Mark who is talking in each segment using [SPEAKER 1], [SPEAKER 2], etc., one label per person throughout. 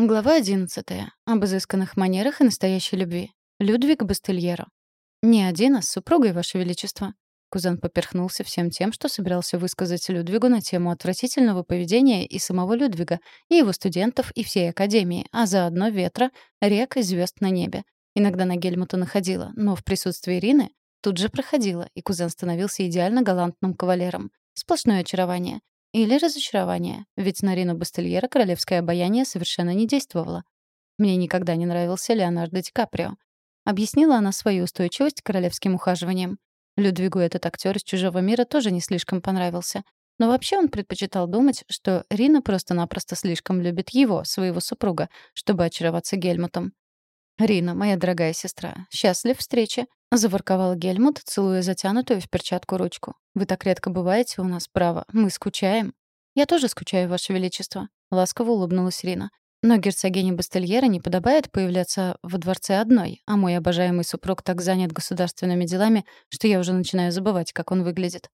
[SPEAKER 1] Глава 11. Об изысканных манерах и настоящей любви. Людвиг Бастельеро. «Не один, а с супругой, Ваше Величество». Кузен поперхнулся всем тем, что собирался высказать Людвигу на тему отвратительного поведения и самого Людвига, и его студентов, и всей Академии, а заодно ветра, рек и звезд на небе. Иногда на Гельмута находила, но в присутствии Ирины тут же проходила, и кузен становился идеально галантным кавалером. Сплошное очарование. Или разочарование, ведь на Рину Бастельера королевское обаяние совершенно не действовало. Мне никогда не нравился Леонардо Ди Каприо. Объяснила она свою устойчивость королевским ухаживаниям. Людвигу этот актер из «Чужого мира» тоже не слишком понравился. Но вообще он предпочитал думать, что Рина просто-напросто слишком любит его, своего супруга, чтобы очароваться Гельмутом. «Рина, моя дорогая сестра, счастлив встрече», — заворковал Гельмут, целуя затянутую в перчатку ручку. «Вы так редко бываете у нас, право. Мы скучаем». «Я тоже скучаю, Ваше Величество», — ласково улыбнулась Рина. «Но герцогине Бастельера не подобает появляться во дворце одной, а мой обожаемый супруг так занят государственными делами, что я уже начинаю забывать, как он выглядит».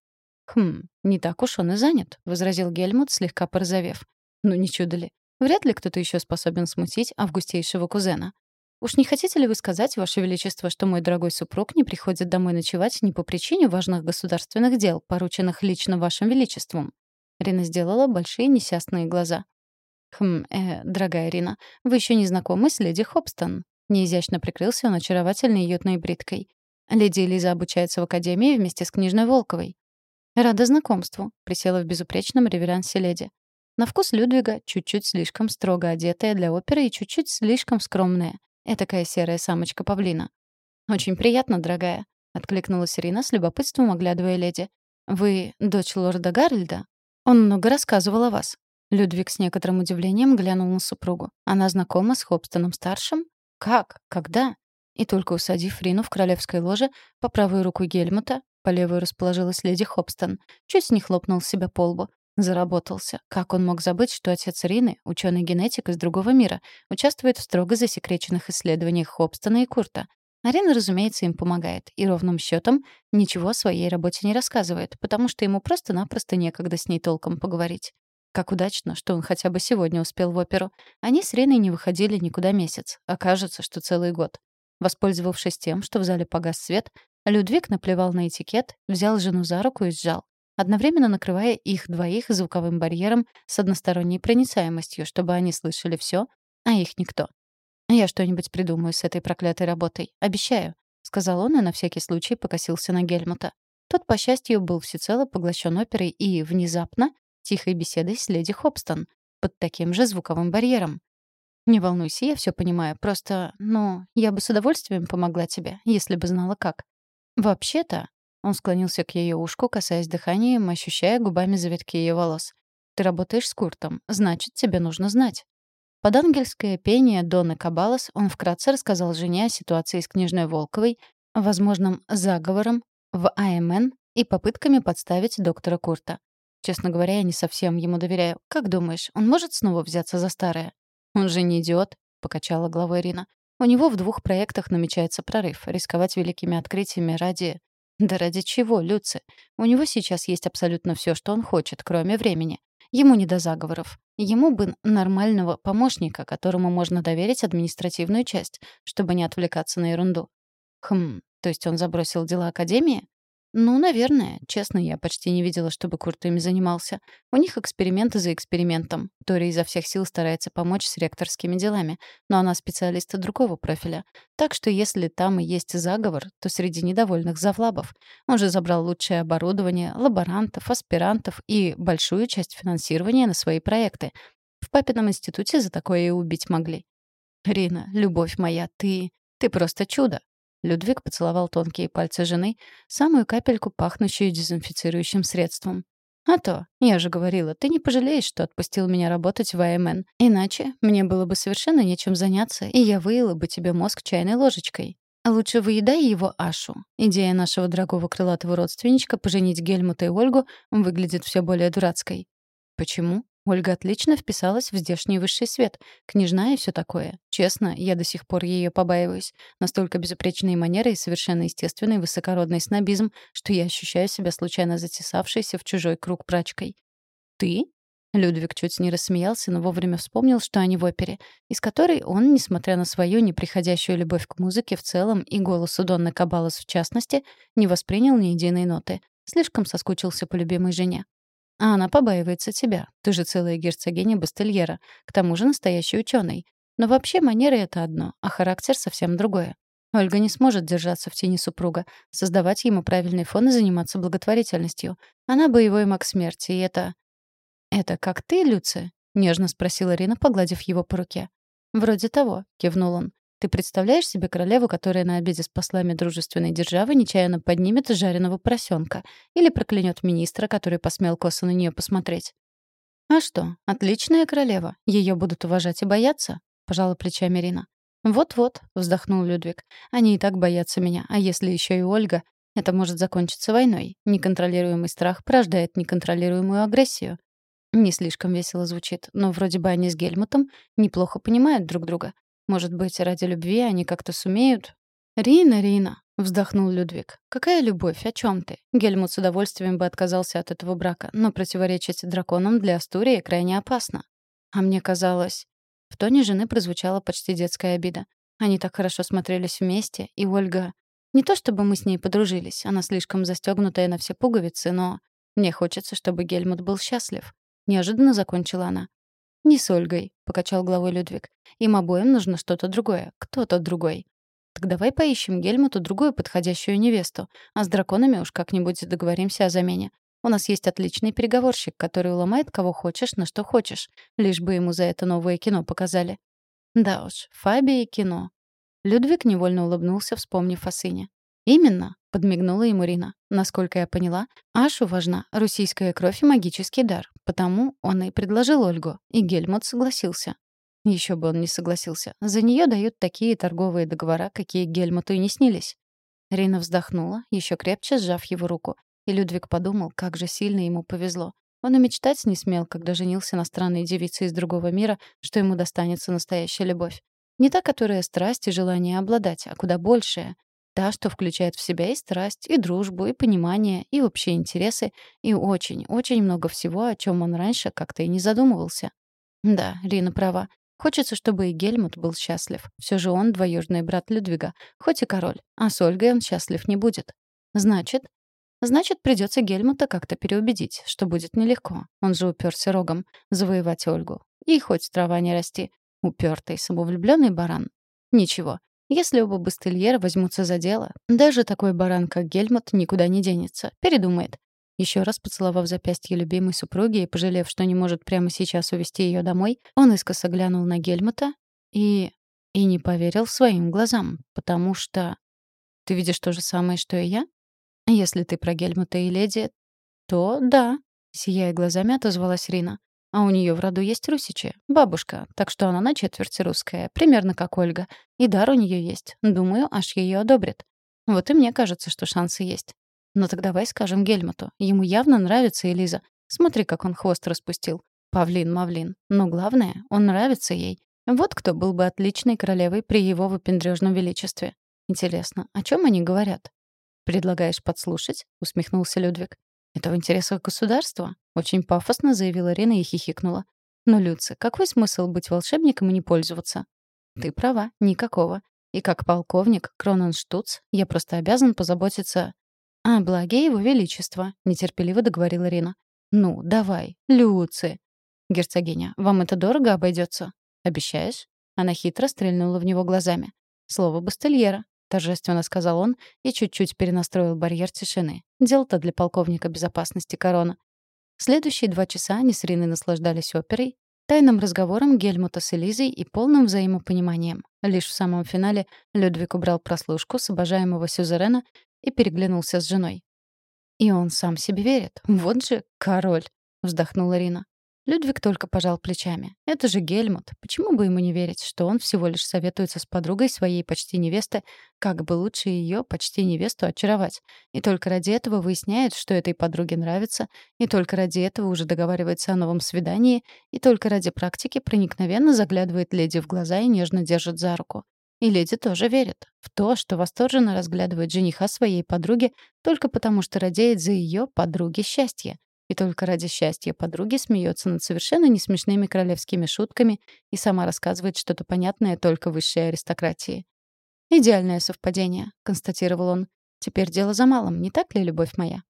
[SPEAKER 1] «Хм, не так уж он и занят», — возразил Гельмут, слегка порозовев. «Ну, не чудо ли. Вряд ли кто-то еще способен смутить августейшего кузена. Уж не хотите ли вы сказать, Ваше Величество, что мой дорогой супруг не приходит домой ночевать не по причине важных государственных дел, порученных лично Вашим Величеством?» Рина сделала большие несчастные глаза. «Хм, э, дорогая Рина, вы еще не знакомы с леди Хобстон?» Неизящно прикрылся он очаровательной ютной бриткой. «Леди Элиза обучается в академии вместе с княжной Волковой». «Рада знакомству», — присела в безупречном реверансе леди. На вкус Людвига чуть-чуть слишком строго одетая для оперы и чуть-чуть слишком скромная. Этакая серая самочка павлина. «Очень приятно, дорогая», — откликнулась Ирина с любопытством, оглядывая леди. «Вы дочь лорда Гарольда? Он много рассказывал о вас». Людвиг с некоторым удивлением глянул на супругу. «Она знакома с Хобстоном-старшим? Как? Когда?» И только усадив Рину в королевской ложе, по правую руку Гельмута, по левую расположилась леди Хобстон, чуть не хлопнул себя по лбу. Заработался. Как он мог забыть, что отец Рины, ученый-генетик из другого мира, участвует в строго засекреченных исследованиях Хобстона и Курта? Арина, разумеется, им помогает, и ровным счетом ничего о своей работе не рассказывает, потому что ему просто-напросто некогда с ней толком поговорить. Как удачно, что он хотя бы сегодня успел в оперу. Они с Риной не выходили никуда месяц, а кажется, что целый год. Воспользовавшись тем, что в зале погас свет, Людвиг наплевал на этикет, взял жену за руку и сжал одновременно накрывая их двоих звуковым барьером с односторонней проницаемостью, чтобы они слышали все, а их никто. «Я что-нибудь придумаю с этой проклятой работой. Обещаю», — сказал он и на всякий случай покосился на Гельмута. Тот, по счастью, был всецело поглощен оперой и, внезапно, тихой беседой с леди Хобстон под таким же звуковым барьером. «Не волнуйся, я все понимаю. Просто, ну, я бы с удовольствием помогла тебе, если бы знала как. Вообще-то, он склонился к ее ушку, касаясь дыханием, ощущая губами завитки ее волос. «Ты работаешь с Куртом. Значит, тебе нужно знать». Под ангельское пение Донны Кабалас он вкратце рассказал жене о ситуации с княжной Волковой, возможным заговором в АМН и попытками подставить доктора Курта. Честно говоря, я не совсем ему доверяю. Как думаешь, он может снова взяться за старое? Он же не идиот, покачала головой Ирина. У него в двух проектах намечается прорыв. Рисковать великими открытиями ради да ради чего, Люци? У него сейчас есть абсолютно все, что он хочет, кроме времени. Ему не до заговоров. Ему бы нормального помощника, которому можно доверить административную часть, чтобы не отвлекаться на ерунду. Хм, то есть он забросил дела Академии? Ну, наверное. Честно, я почти не видела, чтобы Курт ими занимался. У них эксперименты за экспериментом. Тори изо всех сил старается помочь с ректорскими делами, но она специалист другого профиля. Так что если там и есть заговор, то среди недовольных завлабов. Он же забрал лучшее оборудование, лаборантов, аспирантов и большую часть финансирования на свои проекты. В папином институте за такое и убить могли. «Рина, любовь моя, ты... ты просто чудо!» Людвиг поцеловал тонкие пальцы жены, самую капельку, пахнущую дезинфицирующим средством. «А то, я же говорила, ты не пожалеешь, что отпустил меня работать в АМН. Иначе мне было бы совершенно нечем заняться, и я выила бы тебе мозг чайной ложечкой. Лучше выедай его Ашу. Идея нашего дорогого крылатого родственничка поженить Гельмута и Ольгу выглядит все более дурацкой». «Почему?» Ольга отлично вписалась в здешний высший свет. Княжна и все такое. Честно, я до сих пор ее побаиваюсь. Настолько безупречные манеры и совершенно естественный высокородный снобизм, что я ощущаю себя случайно затесавшейся в чужой круг прачкой. «Ты?» Людвиг чуть не рассмеялся, но вовремя вспомнил, что они в опере, из которой он, несмотря на свою неприходящую любовь к музыке в целом и голосу Донны Кабалос в частности, не воспринял ни единой ноты. Слишком соскучился по любимой жене. А она побаивается тебя. Ты же целая герцогиня Бастельера. К тому же настоящий ученый. Но вообще манеры — это одно, а характер — совсем другое. Ольга не сможет держаться в тени супруга, создавать ему правильный фон и заниматься благотворительностью. Она боевой маг смерти, и это... «Это как ты, Люция?» — нежно спросила Рина, погладив его по руке. «Вроде того», — кивнул он. «Ты представляешь себе королеву, которая на обеде с послами дружественной державы нечаянно поднимет жареного поросенка или проклянет министра, который посмел косо на нее посмотреть?» «А что, отличная королева. Ее будут уважать и бояться?» — пожала плечами Рина. «Вот-вот», — вздохнул Людвиг. «Они и так боятся меня. А если еще и Ольга? Это может закончиться войной. Неконтролируемый страх порождает неконтролируемую агрессию. Не слишком весело звучит, но вроде бы они с Гельмутом неплохо понимают друг друга. Может быть, ради любви они как-то сумеют? «Рина, Рина», — вздохнул Людвиг. «Какая любовь? О чем ты? Гельмут с удовольствием бы отказался от этого брака, но противоречить драконам для Астурии крайне опасно. А мне казалось...» В тоне жены прозвучала почти детская обида. Они так хорошо смотрелись вместе, и Ольга... Не то чтобы мы с ней подружились, она слишком застегнутая на все пуговицы, но... Мне хочется, чтобы Гельмут был счастлив. Неожиданно закончила она. «Не с Ольгой», — покачал головой Людвиг. «Им обоим нужно что-то другое, кто-то другой. Так давай поищем Гельмуту другую подходящую невесту, а с драконами уж как-нибудь договоримся о замене. У нас есть отличный переговорщик, который уломает кого хочешь на что хочешь, лишь бы ему за это новое кино показали». Да уж, Фаби и кино. Людвиг невольно улыбнулся, вспомнив о сыне. «Именно», — подмигнула ему Рина. «Насколько я поняла, Ашу важна российская кровь и магический дар. Потому он и предложил Ольгу, и Гельмут согласился». Еще бы он не согласился. За нее дают такие торговые договора, какие Гельмуту и не снились. Рина вздохнула, еще крепче сжав его руку. И Людвиг подумал, как же сильно ему повезло. Он и мечтать не смел, когда женился на странной девице из другого мира, что ему достанется настоящая любовь. Не та, которая страсть и желание обладать, а куда большая, Та, что включает в себя и страсть, и дружбу, и понимание, и общие интересы, и очень-очень много всего, о чем он раньше как-то и не задумывался. Да, Рина права. Хочется, чтобы и Гельмут был счастлив. Все же он двоюродный брат Людвига, хоть и король, а с Ольгой он счастлив не будет. Значит, Значит, придется Гельмута как-то переубедить, что будет нелегко. Он же уперся рогом. Завоевать Ольгу. И хоть трава не расти. Упертый, самовлюбленный баран. Ничего, если оба бастельера возьмутся за дело, даже такой баран, как Гельмут, никуда не денется. Передумает. Еще раз поцеловав запястье любимой супруги и пожалев, что не может прямо сейчас увезти ее домой, он искоса глянул на Гельмута и... и не поверил своим глазам, потому что... «Ты видишь то же самое, что и я?» «Если ты про Гельмута и леди, то да», — сияя глазами, отозвалась Рина. А у нее в роду есть русичи, бабушка, так что она на четверть русская, примерно как Ольга. И дар у нее есть. Думаю, аж ее одобрят. Вот и мне кажется, что шансы есть. Но так давай скажем Гельмуту. Ему явно нравится Элиза. Смотри, как он хвост распустил. Павлин-мавлин. Но главное, он нравится ей. Вот кто был бы отличной королевой при его выпендрёжном величестве. Интересно, о чем они говорят? «Предлагаешь подслушать?» — усмехнулся Людвиг. «Это в интересах государства?» — очень пафосно заявила Рина и хихикнула. «Но, Люци, какой смысл быть волшебником и не пользоваться?» «Ты права, никакого. И как полковник Кроненштуц я просто обязан позаботиться о благе его величества», — нетерпеливо договорила Рина. «Ну, давай, Люци». «Герцогиня, вам это дорого обойдется? Обещаешь?» Она хитро стрельнула в него глазами. «Слово Бастельера торжественно сказал он и чуть-чуть перенастроил барьер тишины. Дело-то для полковника безопасности корона. Следующие два часа они с Риной наслаждались оперой, тайным разговором Гельмута с Элизой и полным взаимопониманием. Лишь в самом финале Людвиг убрал прослушку с обожаемого сюзерена и переглянулся с женой. «И он сам себе верит. Вот же король!» — вздохнула Рина. Людвиг только пожал плечами. Это же Гельмут. Почему бы ему не верить, что он всего лишь советуется с подругой своей почти невесты, как бы лучше ее почти невесту очаровать. И только ради этого выясняет, что этой подруге нравится, и только ради этого уже договаривается о новом свидании, и только ради практики проникновенно заглядывает леди в глаза и нежно держит за руку. И леди тоже верит в то, что восторженно разглядывает жениха своей подруги только потому, что радеет за ее подруги счастье. И только ради счастья подруги смеется над совершенно несмешными королевскими шутками и сама рассказывает что-то понятное только высшей аристократии. «Идеальное совпадение», — констатировал он. «Теперь дело за малым, не так ли, любовь моя?»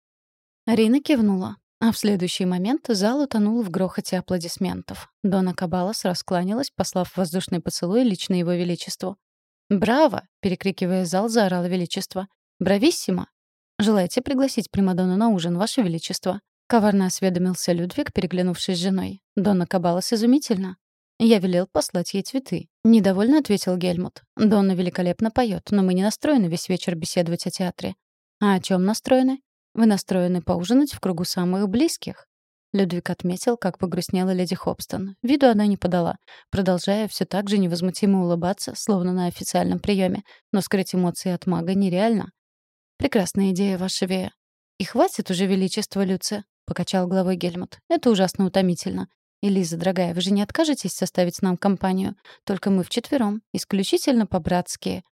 [SPEAKER 1] Арина кивнула. А в следующий момент зал утонул в грохоте аплодисментов. Дона Кабалас раскланялась, послав воздушный поцелуй лично его величеству. «Браво!» — перекрикивая зал, заорало величество. «Брависсимо!» «Желаете пригласить Примадонну на ужин, ваше величество?» Коварно осведомился Людвиг, переглянувшись с женой. «Донна Кабалас изумительно». «Я велел послать ей цветы», — недовольно ответил Гельмут. «Донна великолепно поет, но мы не настроены весь вечер беседовать о театре». «А о чем настроены?» «Вы настроены поужинать в кругу самых близких». Людвиг отметил, как погрустнела леди Хобстон. Виду она не подала, продолжая все так же невозмутимо улыбаться, словно на официальном приеме, но скрыть эмоции от мага нереально. «Прекрасная идея, ваша Вея». «И хватит уже величества, Люция», — покачал головой Гельмут. «Это ужасно утомительно. Элиза, дорогая, вы же не откажетесь составить нам компанию? Только мы вчетвером, исключительно по-братски».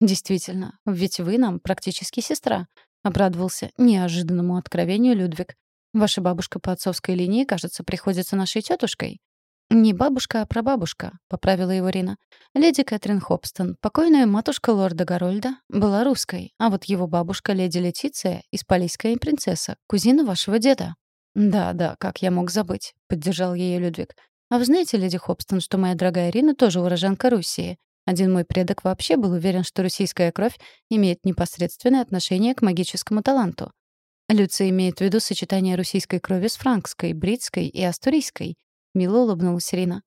[SPEAKER 1] «Действительно, ведь вы нам практически сестра», — обрадовался неожиданному откровению Людвиг. «Ваша бабушка по отцовской линии, кажется, приходится нашей тетушкой». «Не бабушка, а прабабушка», — поправила его Рина. «Леди Кэтрин Хобстон, покойная матушка лорда Гарольда, была русской, а вот его бабушка, леди Летиция, испалийская принцесса, кузина вашего деда». «Да, да, как я мог забыть», — поддержал ее Людвиг. «А вы знаете, леди Хобстон, что моя дорогая Рина тоже уроженка Руссии? Один мой предок вообще был уверен, что российская кровь имеет непосредственное отношение к магическому таланту. Люция имеет в виду сочетание российской крови с франкской, бритской и астурийской. Мило улыбнулась Ирина.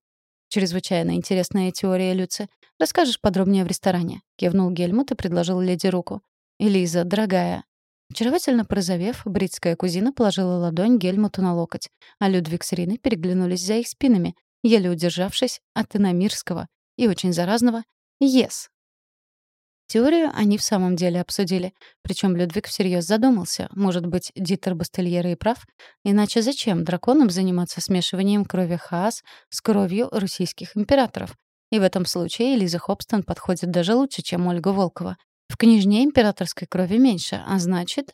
[SPEAKER 1] «Чрезвычайно интересная теория, Люци. Расскажешь подробнее в ресторане?» Кивнул Гельмут и предложил леди руку. «Элиза, дорогая». Очаровательно прозовев, бритская кузина положила ладонь Гельмуту на локоть, а Людвиг с Ириной переглянулись за их спинами, еле удержавшись от иномирского и очень заразного «Ес». Теорию они в самом деле обсудили. Причем Людвиг всерьез задумался. Может быть, Дитер Бастельера и прав? Иначе зачем драконам заниматься смешиванием крови Хаас с кровью российских императоров? И в этом случае Лиза Хобстон подходит даже лучше, чем Ольга Волкова. В княжне императорской крови меньше, а значит...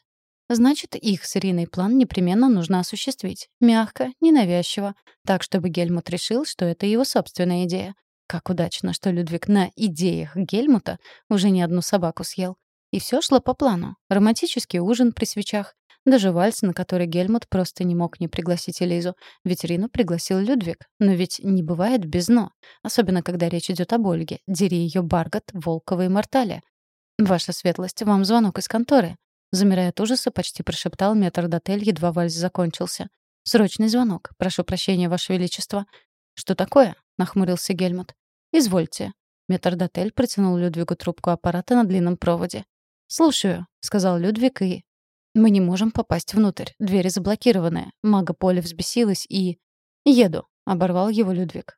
[SPEAKER 1] Значит, их с план непременно нужно осуществить. Мягко, ненавязчиво. Так, чтобы Гельмут решил, что это его собственная идея. Как удачно, что Людвиг на идеях Гельмута уже не одну собаку съел. И все шло по плану. Романтический ужин при свечах, даже вальс, на который Гельмут просто не мог не пригласить Элизу. Ведь Рину пригласил Людвиг. Но ведь не бывает без «но». Особенно, когда речь идет об Ольге. Дери ее Баргот, Волкова и Мортале. «Ваша светлость, вам звонок из конторы». Замирая от ужаса, почти прошептал метрдотель, едва вальс закончился. «Срочный звонок. Прошу прощения, Ваше Величество». «Что такое?» — нахмурился Гельмут. «Извольте». Метрдотель протянул Людвигу трубку аппарата на длинном проводе. «Слушаю», — сказал Людвиг, и... «Мы не можем попасть внутрь. Двери заблокированы. Мага Поля взбесилась и...» «Еду», — оборвал его Людвиг.